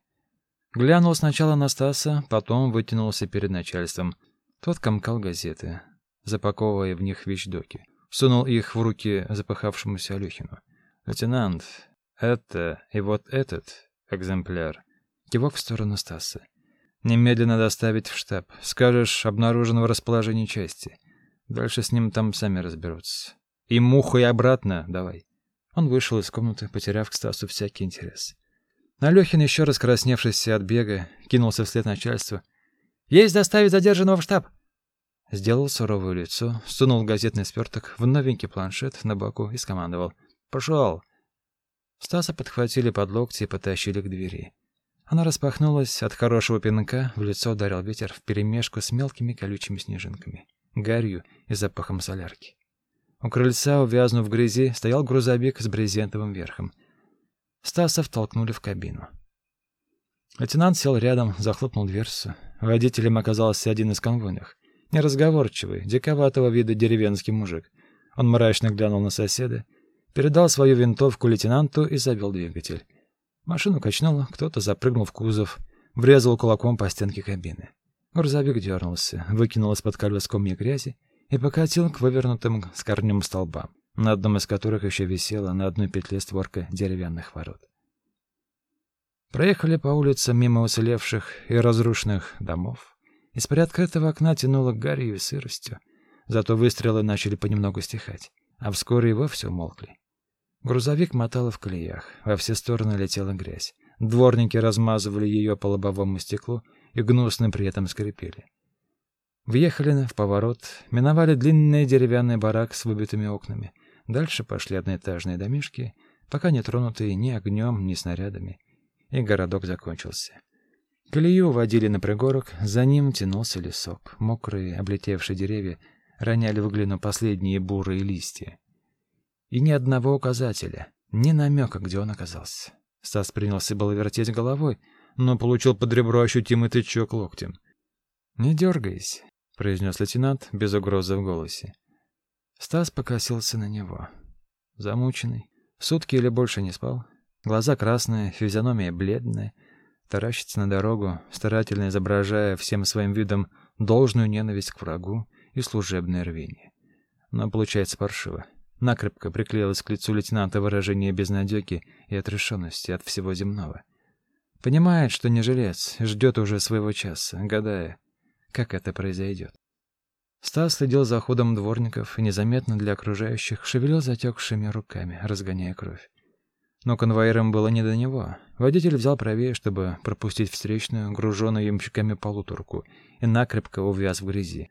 Глянул сначала на Стаса, потом вытянулся перед начальством. Тот комкал газеты, запаковывая в них вещдоки сунул их в руки запыхавшемуся Алёхину. «Лейтенант, это и вот этот экземпляр». Кивок в сторону Стаса. «Немедленно доставить в штаб. Скажешь, обнаружено в расположении части. Дальше с ним там сами разберутся. И муху и обратно давай». Он вышел из комнаты, потеряв к Стасу всякий интерес. Алёхин, еще раз красневшийся от бега, кинулся вслед начальству. «Есть доставить задержанного в штаб!» Сделал суровое лицо, сунул газетный сверток в новенький планшет на боку и скомандовал. «Пошел!» Стаса подхватили под локти и потащили к двери. Она распахнулась, от хорошего пинка в лицо ударил ветер вперемешку с мелкими колючими снежинками, гарью и запахом солярки. У крыльца, увязнув в грязи, стоял грузовик с брезентовым верхом. Стаса втолкнули в кабину. Лейтенант сел рядом, захлопнул дверцу. Водителем оказался один из конвойных. Неразговорчивый, диковатого вида деревенский мужик. Он мрачно глянул на соседа, передал свою винтовку лейтенанту и завел двигатель. Машину качнуло, кто-то запрыгнул в кузов, врезал кулаком по стенке кабины. Грузовик дернулся, выкинул из-под колес комья грязи и покатил к вывернутым с корнем столбам, на одном из которых еще висела на одной петле створка деревянных ворот. Проехали по улицам мимо уцелевших и разрушенных домов. Из приоткрытого окна тянуло гарью и сыростью. Зато выстрелы начали понемногу стихать, а вскоре и вовсе умолкли. Грузовик мотало в колеях, во все стороны летела грязь. Дворники размазывали ее по лобовому стеклу и гнусно при этом скрипели. Въехали в поворот, миновали длинный деревянный барак с выбитыми окнами. Дальше пошли одноэтажные домишки, пока не тронутые ни огнем, ни снарядами. И городок закончился. Колею водили на пригорок, за ним тянулся лесок. Мокрые, облетевшие деревья роняли в глину последние бурые листья. И ни одного указателя, ни намека, где он оказался. Стас принялся было вертеть головой, но получил под ребро ощутимый тычок локтем. «Не дергайся», — произнес лейтенант без угрозы в голосе. Стас покосился на него. Замученный, сутки или больше не спал. Глаза красные, физиономия бледная, таращится на дорогу, старательно изображая всем своим видом должную ненависть к врагу и служебное рвение. Но получается паршиво. Накрепко приклеилось к лицу лейтенанта выражение безнадёги и отрешенности от всего земного. Понимает, что не жилец, ждет уже своего часа, гадая, как это произойдет. Стас следил за ходом дворников и незаметно для окружающих шевелил затекшими руками, разгоняя кровь. Но конвоирам было не до него. Водитель взял правее, чтобы пропустить встречную, груженную ямщиками полуторку, и накрепко увяз в грязи.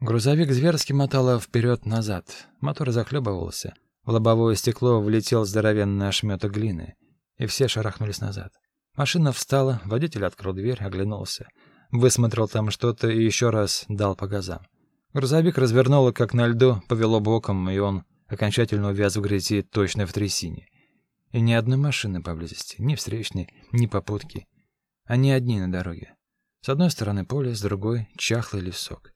Грузовик зверски мотало вперед-назад. Мотор захлебывался. В лобовое стекло влетел здоровенный ошметок глины, и все шарахнулись назад. Машина встала, водитель открыл дверь, оглянулся. Высмотрел там что-то и еще раз дал по газам. Грузовик развернуло, как на льду, повело боком, и он окончательно увяз в грязи точно в трясине. И ни одной машины поблизости, ни встречной, ни попутки. Они одни на дороге. С одной стороны поле, с другой — чахлый лесок.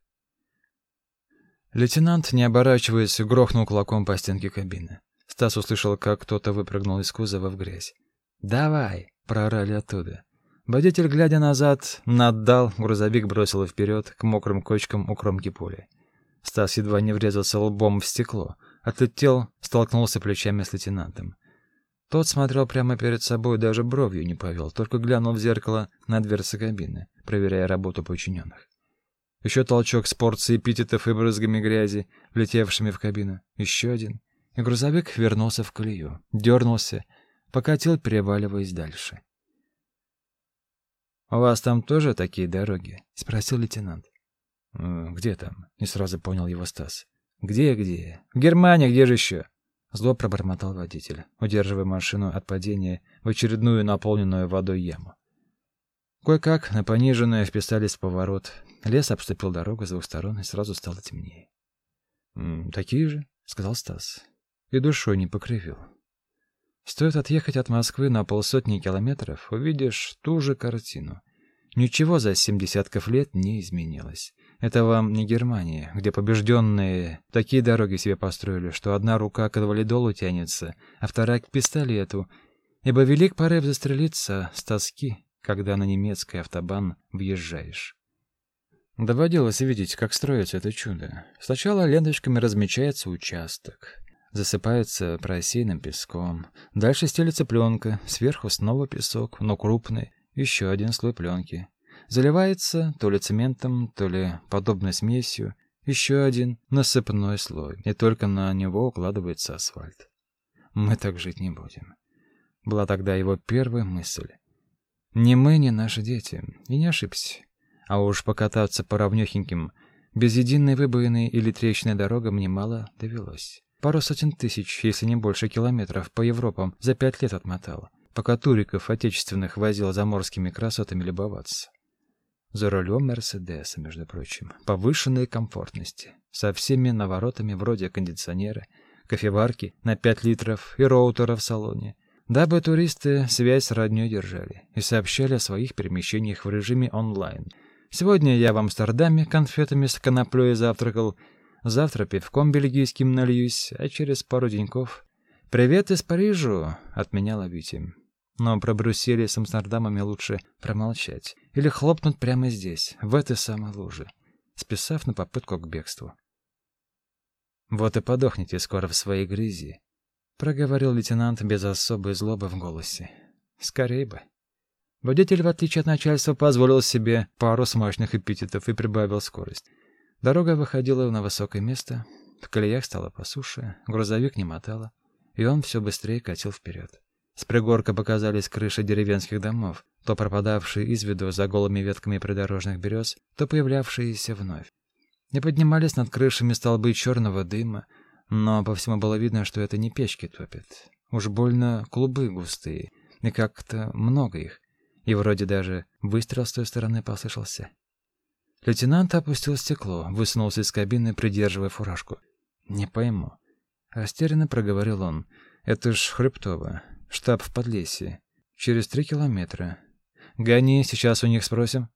Лейтенант, не оборачиваясь, грохнул кулаком по стенке кабины. Стас услышал, как кто-то выпрыгнул из кузова в грязь. «Давай!» — проорали оттуда. Водитель, глядя назад, наддал, грузовик бросил вперед к мокрым кочкам у кромки поля. Стас едва не врезался лбом в стекло, отлетел, столкнулся плечами с лейтенантом. Тот смотрел прямо перед собой, даже бровью не повел, только глянул в зеркало на дверцы кабины, проверяя работу подчиненных. Еще толчок с порцией эпитетов и брызгами грязи, влетевшими в кабину. Еще один. И грузовик вернулся в колею. Дернулся, покатил, переваливаясь дальше. «У вас там тоже такие дороги?» — спросил лейтенант. «Э, «Где там?» — не сразу понял его Стас. «Где-где? В Германии, где же еще?» Зло пробормотал водитель, удерживая машину от падения в очередную наполненную водой яму. Кое-как на пониженное вписались в поворот. Лес обступил дорогу с двух сторон, и сразу стало темнее. «Такие же», — сказал Стас. И душой не покривил. Стоит отъехать от Москвы на полсотни километров, увидишь ту же картину. Ничего за семь десятков лет не изменилось. Это вам не Германия, где побежденные такие дороги себе построили, что одна рука к валидолу тянется, а вторая к пистолету, ибо велик порыв застрелиться с тоски когда на немецкий автобан въезжаешь. Доводилось видеть, как строится это чудо. Сначала ленточками размечается участок, засыпается просеянным песком, дальше стелится пленка, сверху снова песок, но крупный, еще один слой пленки. Заливается то ли цементом, то ли подобной смесью, еще один насыпной слой, и только на него укладывается асфальт. Мы так жить не будем. Была тогда его первая мысль. Ни мы, ни наши дети. И не ошибся. А уж покататься по равнёхеньким, без единой выбоины или трещной дорогам немало довелось. Пару сотен тысяч, если не больше километров, по Европам за пять лет отмотал, пока туриков отечественных возил заморскими красотами любоваться. За рулем Мерседеса, между прочим, повышенной комфортности, со всеми наворотами вроде кондиционера, кофеварки на пять литров и роутера в салоне, дабы туристы связь с роднёй держали и сообщали о своих перемещениях в режиме онлайн. Сегодня я в Амстердаме конфетами с коноплёй завтракал, завтра пивком бельгийским нальюсь, а через пару деньков «Привет из Парижа!» — отменял Витя. Но про Брюссель с Амстердамами лучше промолчать или хлопнуть прямо здесь, в этой самой луже, списав на попытку к бегству. Вот и подохните скоро в своей грязи, проговорил лейтенант без особой злобы в голосе. Скорей бы. Водитель, в отличие от начальства, позволил себе пару смачных эпитетов и прибавил скорость. Дорога выходила на высокое место, в колеях стало по суше, грузовик не мотало, и он все быстрее катил вперед. С пригорка показались крыши деревенских домов, то пропадавшие из виду за голыми ветками придорожных берез, то появлявшиеся вновь. И поднимались над крышами столбы черного дыма, но по всему было видно, что это не печки топят. Уж больно клубы густые, и как-то много их. и вроде даже выстрел с той стороны послышался. Лейтенант опустил стекло, высунулся из кабины, придерживая фуражку. «Не пойму». Растерянно проговорил он. «Это ж Хребтово, штаб в Подлесье. Через три километра. Гони, сейчас у них спросим».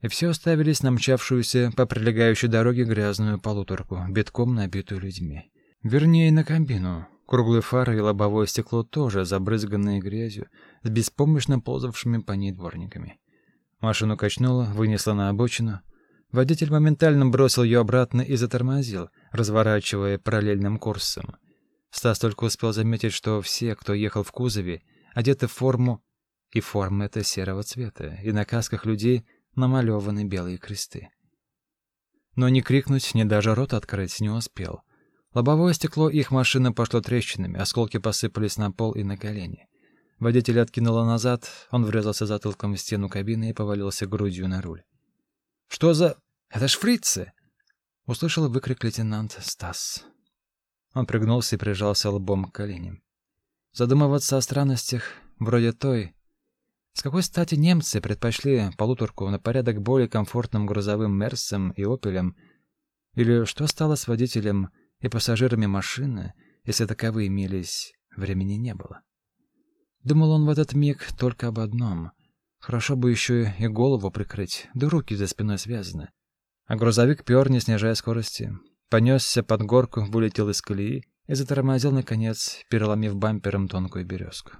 И все уставились на мчавшуюся по прилегающей дороге грязную полуторку, битком набитую людьми. Вернее, на комбину. Круглые фары и лобовое стекло тоже забрызганные грязью, с беспомощно ползавшими по ней дворниками. Машину качнуло, вынесло на обочину. Водитель моментально бросил ее обратно и затормозил, разворачивая параллельным курсом. Стас только успел заметить, что все, кто ехал в кузове, одеты в форму, и форма эта серого цвета, и на касках людей намалеваны белые кресты. Но ни крикнуть, ни даже рот открыть не успел. Лобовое стекло их машины пошло трещинами, осколки посыпались на пол и на колени. Водитель откинуло назад, он врезался затылком в стену кабины и повалился грудью на руль. «Что за... Это ж фрицы!» — услышал выкрик лейтенант Стас. Он пригнулся и прижался лбом к коленям. Задумываться о странностях, вроде той, с какой стати немцы предпочли полуторку на порядок более комфортным грузовым Мерсом и Опелем? Или что стало с водителем и пассажирами машины, если таковые имелись, времени не было? Думал он в этот миг только об одном. Хорошо бы еще и голову прикрыть, да руки за спиной связаны. А грузовик пер, не снижая скорости. Понесся под горку, вылетел из колеи и затормозил, наконец, переломив бампером тонкую березку.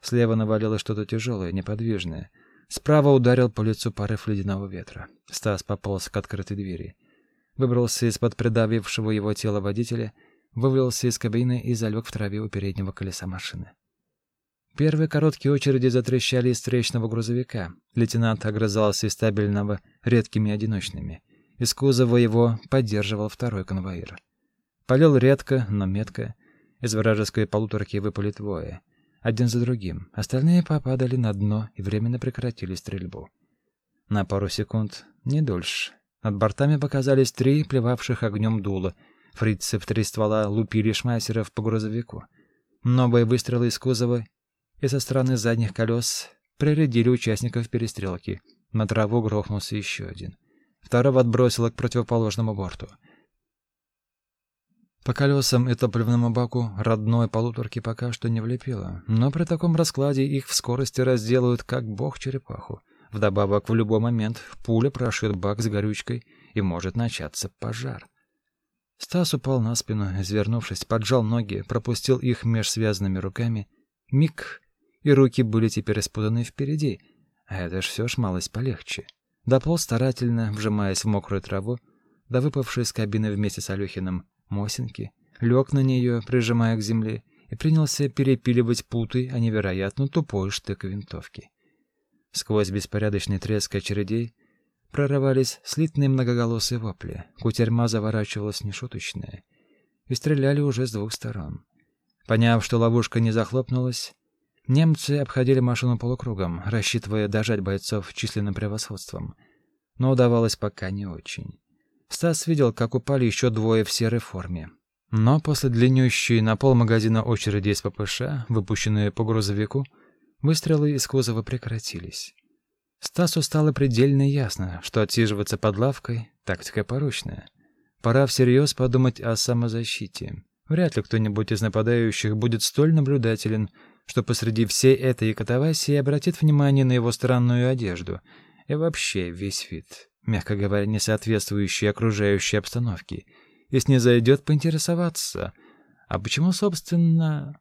Слева навалилось что-то тяжелое, неподвижное. Справа ударил по лицу порыв ледяного ветра. Стас пополз к открытой двери. Выбрался из-под придавившего его тела водителя, вывалился из кабины и залег в траве у переднего колеса машины. Первые короткие очереди затрещали из встречного грузовика. Лейтенант огрызался из стабильного редкими одиночными. Из кузова его поддерживал второй конвоир. Полил редко, но метко. Из вражеской полуторки выпали двое — один за другим. Остальные попадали на дно и временно прекратили стрельбу. На пару секунд, не дольше. Над бортами показались три плевавших огнем дула. Фрицы в три ствола лупили шмайсеров по грузовику. Новые выстрелы из кузова и со стороны задних колес прирядили участников перестрелки. На траву грохнулся еще один. Второго отбросило к противоположному борту — по колесам и топливному баку родной полуторки пока что не влепило, но при таком раскладе их в скорости разделают, как бог черепаху. Вдобавок, в любой момент пуля прошит бак с горючкой, и может начаться пожар. Стас упал на спину, извернувшись, поджал ноги, пропустил их меж связанными руками. Миг, и руки были теперь испутаны впереди. А это ж все ж малость полегче. Дополз старательно, вжимаясь в мокрую траву, да выпавший из кабины вместе с Алёхиным Мосинки, лег на нее, прижимая к земле, и принялся перепиливать путы о невероятно тупой штык винтовки. Сквозь беспорядочный треск очередей прорывались слитные многоголосые вопли. Кутерьма заворачивалась нешуточная. И стреляли уже с двух сторон. Поняв, что ловушка не захлопнулась, немцы обходили машину полукругом, рассчитывая дожать бойцов численным превосходством. Но удавалось пока не очень. Стас видел, как упали еще двое в серой форме. Но после длиннющей на пол магазина очереди из ППШ, выпущенные по грузовику, выстрелы из кузова прекратились. Стасу стало предельно ясно, что отсиживаться под лавкой — тактика порочная. Пора всерьез подумать о самозащите. Вряд ли кто-нибудь из нападающих будет столь наблюдателен, что посреди всей этой катавасии обратит внимание на его странную одежду и вообще весь вид мягко говоря, не соответствующей окружающей обстановке, и снизойдет поинтересоваться, а почему, собственно,